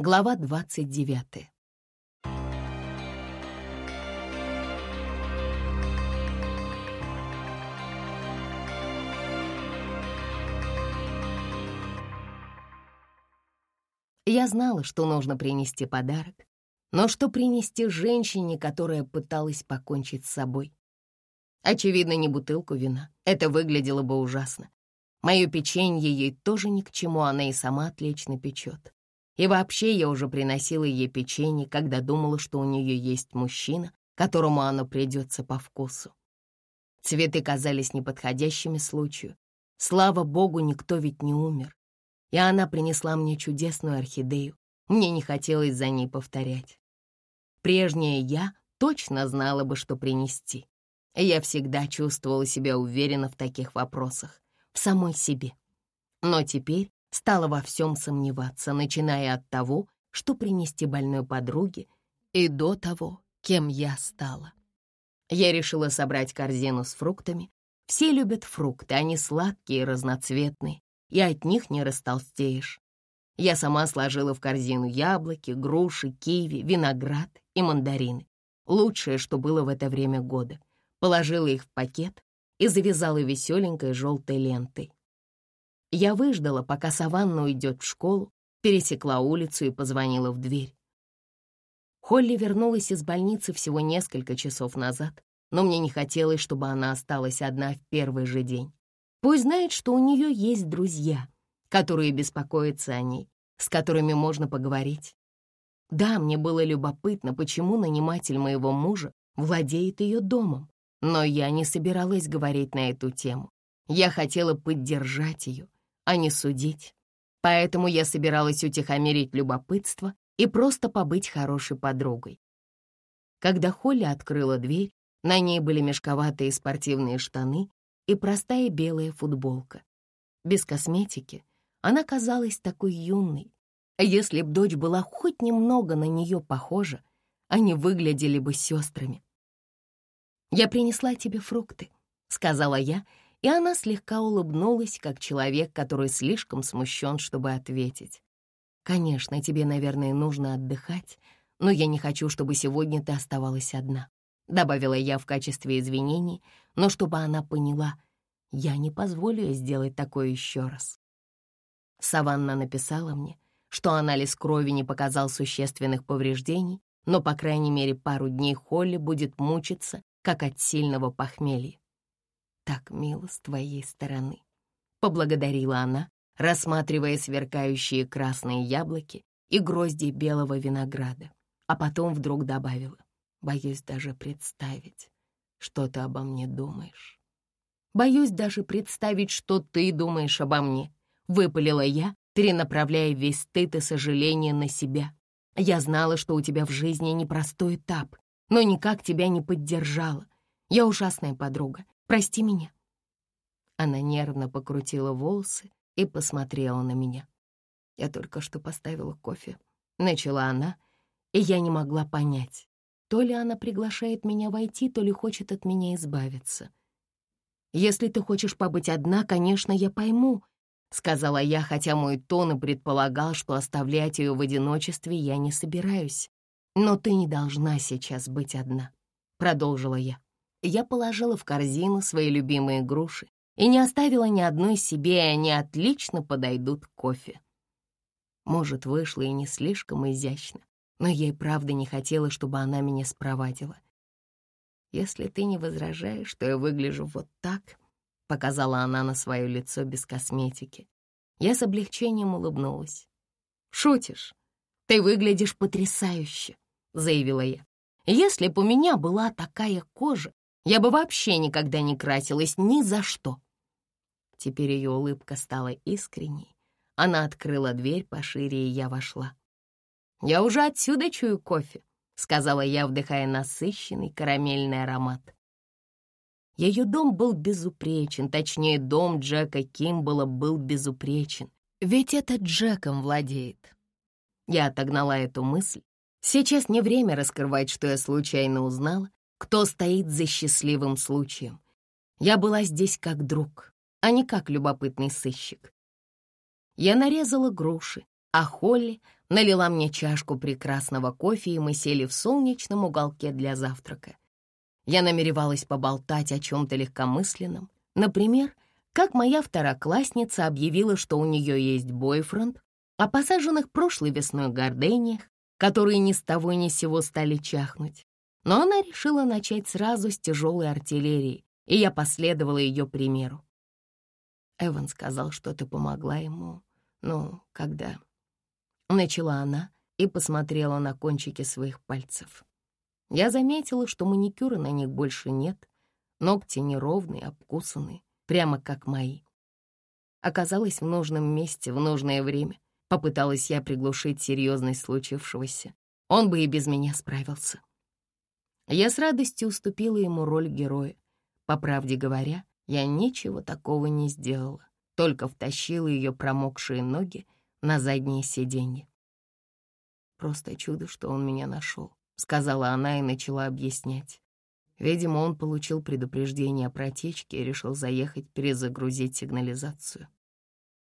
Глава 29. Я знала, что нужно принести подарок, но что принести женщине, которая пыталась покончить с собой? Очевидно, не бутылку вина. Это выглядело бы ужасно. Мое печенье ей тоже ни к чему, она и сама отлично печет. И вообще я уже приносила ей печенье, когда думала, что у нее есть мужчина, которому оно придется по вкусу. Цветы казались неподходящими случаю. Слава богу, никто ведь не умер. И она принесла мне чудесную орхидею. Мне не хотелось за ней повторять. Прежняя я точно знала бы, что принести. Я всегда чувствовала себя уверенно в таких вопросах, в самой себе. Но теперь стала во всем сомневаться, начиная от того, что принести больной подруге, и до того, кем я стала. Я решила собрать корзину с фруктами. Все любят фрукты, они сладкие и разноцветные, и от них не растолстеешь. Я сама сложила в корзину яблоки, груши, киви, виноград и мандарины. Лучшее, что было в это время года. Положила их в пакет и завязала веселенькой желтой лентой. Я выждала, пока Саванна уйдет в школу, пересекла улицу и позвонила в дверь. Холли вернулась из больницы всего несколько часов назад, но мне не хотелось, чтобы она осталась одна в первый же день. Пусть знает, что у нее есть друзья, которые беспокоятся о ней, с которыми можно поговорить. Да, мне было любопытно, почему наниматель моего мужа владеет ее домом, но я не собиралась говорить на эту тему. Я хотела поддержать ее, а не судить. Поэтому я собиралась утихомирить любопытство и просто побыть хорошей подругой. Когда Холли открыла дверь, на ней были мешковатые спортивные штаны и простая белая футболка. Без косметики она казалась такой юной. Если б дочь была хоть немного на нее похожа, они выглядели бы сестрами. «Я принесла тебе фрукты», — сказала я, — и она слегка улыбнулась, как человек, который слишком смущен, чтобы ответить. «Конечно, тебе, наверное, нужно отдыхать, но я не хочу, чтобы сегодня ты оставалась одна», — добавила я в качестве извинений, но чтобы она поняла, я не позволю сделать такое еще раз. Саванна написала мне, что анализ крови не показал существенных повреждений, но, по крайней мере, пару дней Холли будет мучиться, как от сильного похмелья так мило с твоей стороны», — поблагодарила она, рассматривая сверкающие красные яблоки и грозди белого винограда, а потом вдруг добавила, «Боюсь даже представить, что ты обо мне думаешь». «Боюсь даже представить, что ты думаешь обо мне», — выпалила я, перенаправляя весь стыд и сожаление на себя. «Я знала, что у тебя в жизни непростой этап, но никак тебя не поддержала. Я ужасная подруга, Прости меня». Она нервно покрутила волосы и посмотрела на меня. Я только что поставила кофе. Начала она, и я не могла понять, то ли она приглашает меня войти, то ли хочет от меня избавиться. «Если ты хочешь побыть одна, конечно, я пойму», — сказала я, хотя мой тон и предполагал, что оставлять ее в одиночестве я не собираюсь. «Но ты не должна сейчас быть одна», — продолжила я. Я положила в корзину свои любимые груши и не оставила ни одной себе, и они отлично подойдут к кофе. Может, вышло и не слишком изящно, но я и правда не хотела, чтобы она меня спровадила. «Если ты не возражаешь, что я выгляжу вот так», — показала она на свое лицо без косметики. Я с облегчением улыбнулась. «Шутишь? Ты выглядишь потрясающе», — заявила я. «Если бы у меня была такая кожа, я бы вообще никогда не красилась ни за что. Теперь ее улыбка стала искренней. Она открыла дверь пошире, и я вошла. «Я уже отсюда чую кофе», — сказала я, вдыхая насыщенный карамельный аромат. Ее дом был безупречен, точнее, дом Джека Кимбала был безупречен, ведь это Джеком владеет. Я отогнала эту мысль. Сейчас не время раскрывать, что я случайно узнала, кто стоит за счастливым случаем. Я была здесь как друг, а не как любопытный сыщик. Я нарезала груши, а Холли налила мне чашку прекрасного кофе, и мы сели в солнечном уголке для завтрака. Я намеревалась поболтать о чем-то легкомысленном. Например, как моя второклассница объявила, что у нее есть бойфренд, о посаженных прошлой весной гордениях, которые ни с того ни с сего стали чахнуть. Но она решила начать сразу с тяжелой артиллерии, и я последовала ее примеру. Эван сказал, что ты помогла ему, ну, когда... Начала она и посмотрела на кончики своих пальцев. Я заметила, что маникюра на них больше нет, ногти неровные, обкусанные, прямо как мои. Оказалась в нужном месте в нужное время. Попыталась я приглушить серьезность случившегося. Он бы и без меня справился. Я с радостью уступила ему роль героя. По правде говоря, я ничего такого не сделала, только втащила ее промокшие ноги на заднее сиденье. «Просто чудо, что он меня нашел», — сказала она и начала объяснять. Видимо, он получил предупреждение о протечке и решил заехать перезагрузить сигнализацию.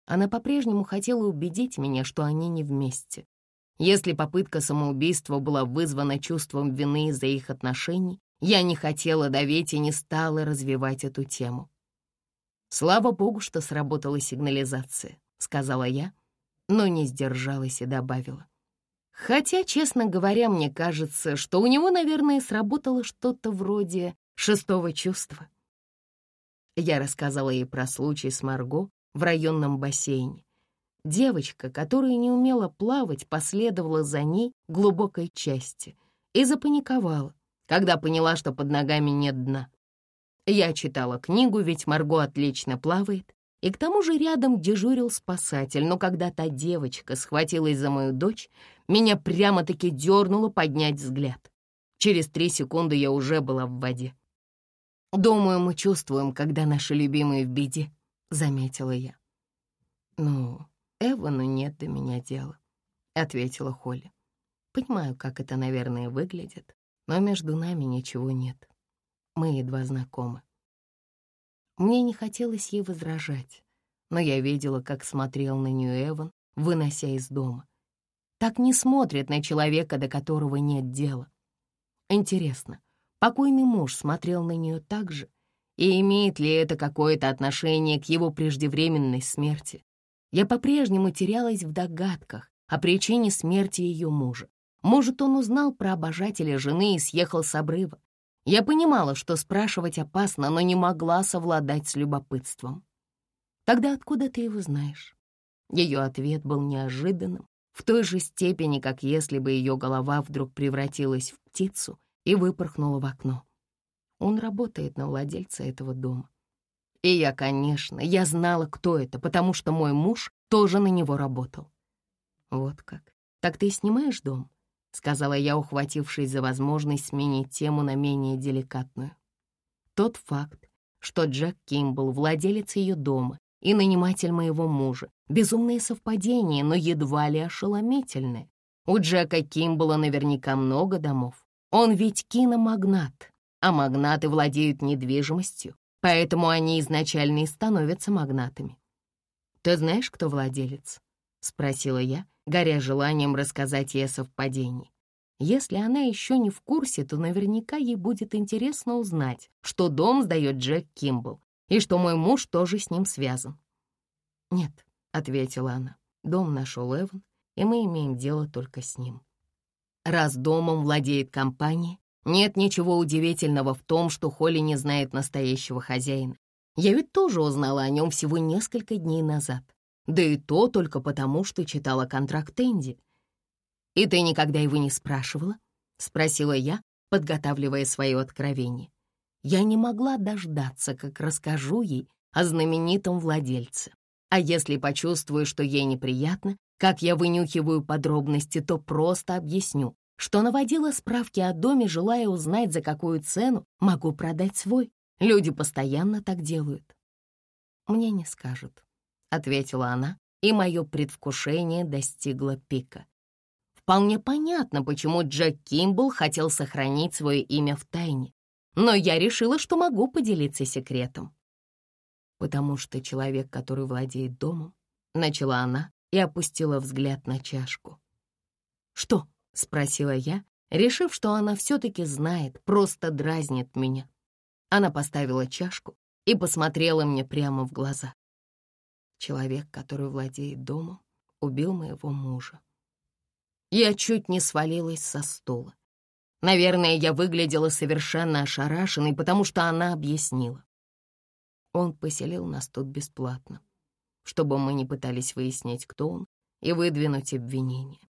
Она по-прежнему хотела убедить меня, что они не вместе. Если попытка самоубийства была вызвана чувством вины из-за их отношений, я не хотела давить и не стала развивать эту тему. «Слава богу, что сработала сигнализация», — сказала я, но не сдержалась и добавила. Хотя, честно говоря, мне кажется, что у него, наверное, сработало что-то вроде шестого чувства. Я рассказала ей про случай с Марго в районном бассейне. Девочка, которая не умела плавать, последовала за ней глубокой части и запаниковала, когда поняла, что под ногами нет дна. Я читала книгу, ведь Марго отлично плавает, и к тому же рядом дежурил спасатель, но когда та девочка схватилась за мою дочь, меня прямо-таки дернуло поднять взгляд. Через три секунды я уже была в воде. «Думаю, мы чувствуем, когда наши любимые в беде», — заметила я. «Ну, Эвану нет до меня дела», — ответила Холли. «Понимаю, как это, наверное, выглядит, но между нами ничего нет. Мы едва знакомы». Мне не хотелось ей возражать, но я видела, как смотрел на нее Эван, вынося из дома. Так не смотрят на человека, до которого нет дела. Интересно, покойный муж смотрел на нее так же? И имеет ли это какое-то отношение к его преждевременной смерти? Я по-прежнему терялась в догадках о причине смерти ее мужа. Может, он узнал про обожателя жены и съехал с обрыва. Я понимала, что спрашивать опасно, но не могла совладать с любопытством. «Тогда откуда ты его знаешь?» Ее ответ был неожиданным, в той же степени, как если бы ее голова вдруг превратилась в птицу и выпорхнула в окно. Он работает на владельца этого дома. И я, конечно, я знала, кто это, потому что мой муж тоже на него работал. Вот как. Так ты снимаешь дом? сказала я, ухватившись за возможность сменить тему на менее деликатную. Тот факт, что Джек Кимбл, владелец ее дома и наниматель моего мужа, безумное совпадение, но едва ли ошеломительное. У Джека Кимбла наверняка много домов. Он ведь киномагнат, а магнаты владеют недвижимостью, поэтому они изначально и становятся магнатами. «Ты знаешь, кто владелец?» — спросила я, горя желанием рассказать ей о совпадении. Если она еще не в курсе, то наверняка ей будет интересно узнать, что дом сдает Джек Кимбл и что мой муж тоже с ним связан. «Нет», — ответила она, — «дом нашел Эван, и мы имеем дело только с ним». Раз домом владеет компания, нет ничего удивительного в том, что Холли не знает настоящего хозяина. Я ведь тоже узнала о нем всего несколько дней назад. Да и то только потому, что читала контракт Энди. «И ты никогда его не спрашивала?» — спросила я, подготавливая свое откровение. Я не могла дождаться, как расскажу ей о знаменитом владельце. А если почувствую, что ей неприятно, как я вынюхиваю подробности, то просто объясню, что наводила справки о доме, желая узнать, за какую цену могу продать свой. Люди постоянно так делают. «Мне не скажут», — ответила она, и мое предвкушение достигло пика. Вполне понятно, почему Джек Кимбл хотел сохранить свое имя в тайне, но я решила, что могу поделиться секретом. Потому что человек, который владеет домом, начала она и опустила взгляд на чашку. Спросила я, решив, что она все-таки знает, просто дразнит меня. Она поставила чашку и посмотрела мне прямо в глаза. Человек, который владеет домом, убил моего мужа. Я чуть не свалилась со стула. Наверное, я выглядела совершенно ошарашенной, потому что она объяснила. Он поселил нас тут бесплатно, чтобы мы не пытались выяснять, кто он, и выдвинуть обвинения.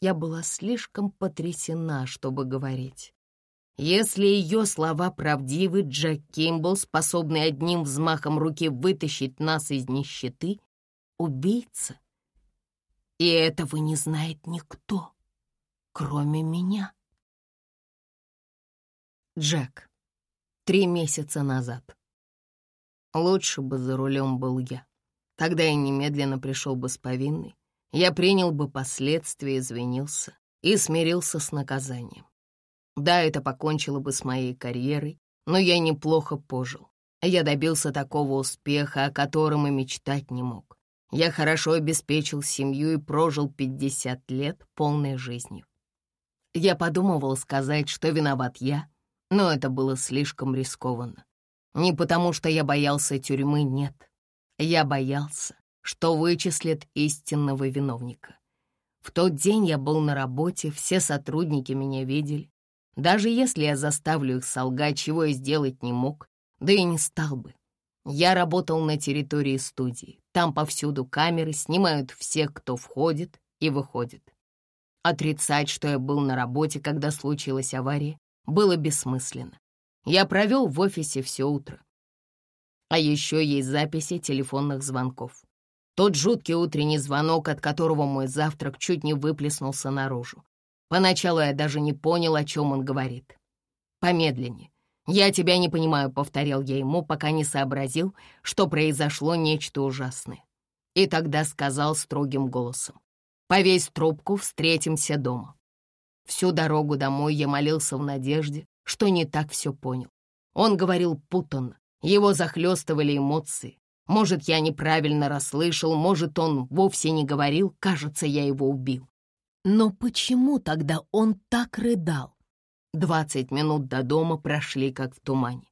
Я была слишком потрясена, чтобы говорить. Если ее слова правдивы, Джек Кимбл, способный одним взмахом руки вытащить нас из нищеты, убийца. И этого не знает никто, кроме меня. Джек. Три месяца назад. Лучше бы за рулем был я. Тогда я немедленно пришел бы с повинной. Я принял бы последствия, извинился и смирился с наказанием. Да, это покончило бы с моей карьерой, но я неплохо пожил. Я добился такого успеха, о котором и мечтать не мог. Я хорошо обеспечил семью и прожил 50 лет полной жизнью. Я подумывал сказать, что виноват я, но это было слишком рискованно. Не потому, что я боялся тюрьмы, нет. Я боялся, что вычислят истинного виновника. В тот день я был на работе, все сотрудники меня видели. Даже если я заставлю их солгать, чего я сделать не мог, да и не стал бы. Я работал на территории студии. Там повсюду камеры снимают всех, кто входит и выходит. Отрицать, что я был на работе, когда случилась авария, было бессмысленно. Я провел в офисе все утро. А еще есть записи телефонных звонков. Тот жуткий утренний звонок, от которого мой завтрак чуть не выплеснулся наружу. Поначалу я даже не понял, о чем он говорит. Помедленнее. «Я тебя не понимаю», — повторял я ему, пока не сообразил, что произошло нечто ужасное. И тогда сказал строгим голосом. «Повесь трубку, встретимся дома». Всю дорогу домой я молился в надежде, что не так все понял. Он говорил путанно, его захлестывали эмоции. Может, я неправильно расслышал, может, он вовсе не говорил, кажется, я его убил. Но почему тогда он так рыдал? Двадцать минут до дома прошли как в тумане.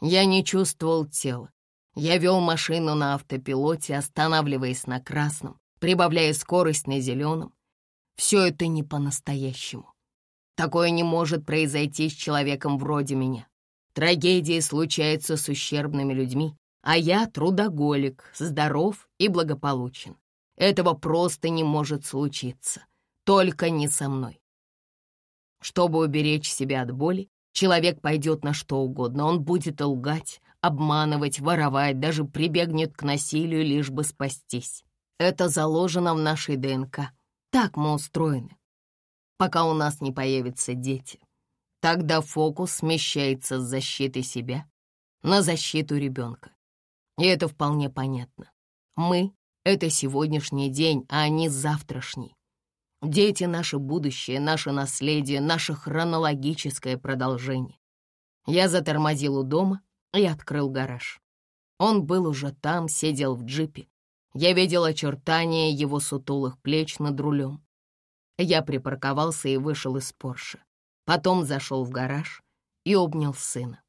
Я не чувствовал тела. Я вел машину на автопилоте, останавливаясь на красном, прибавляя скорость на зеленом. Все это не по-настоящему. Такое не может произойти с человеком вроде меня. Трагедии случаются с ущербными людьми, а я трудоголик, здоров и благополучен. Этого просто не может случиться. Только не со мной. Чтобы уберечь себя от боли, человек пойдет на что угодно. Он будет лгать, обманывать, воровать, даже прибегнет к насилию, лишь бы спастись. Это заложено в нашей ДНК. Так мы устроены пока у нас не появятся дети. Тогда фокус смещается с защиты себя на защиту ребенка. И это вполне понятно. Мы — это сегодняшний день, а они завтрашний. Дети — наше будущее, наше наследие, наше хронологическое продолжение. Я затормозил у дома и открыл гараж. Он был уже там, сидел в джипе. Я видел очертания его сутулых плеч над рулем. Я припарковался и вышел из Порше. Потом зашел в гараж и обнял сына.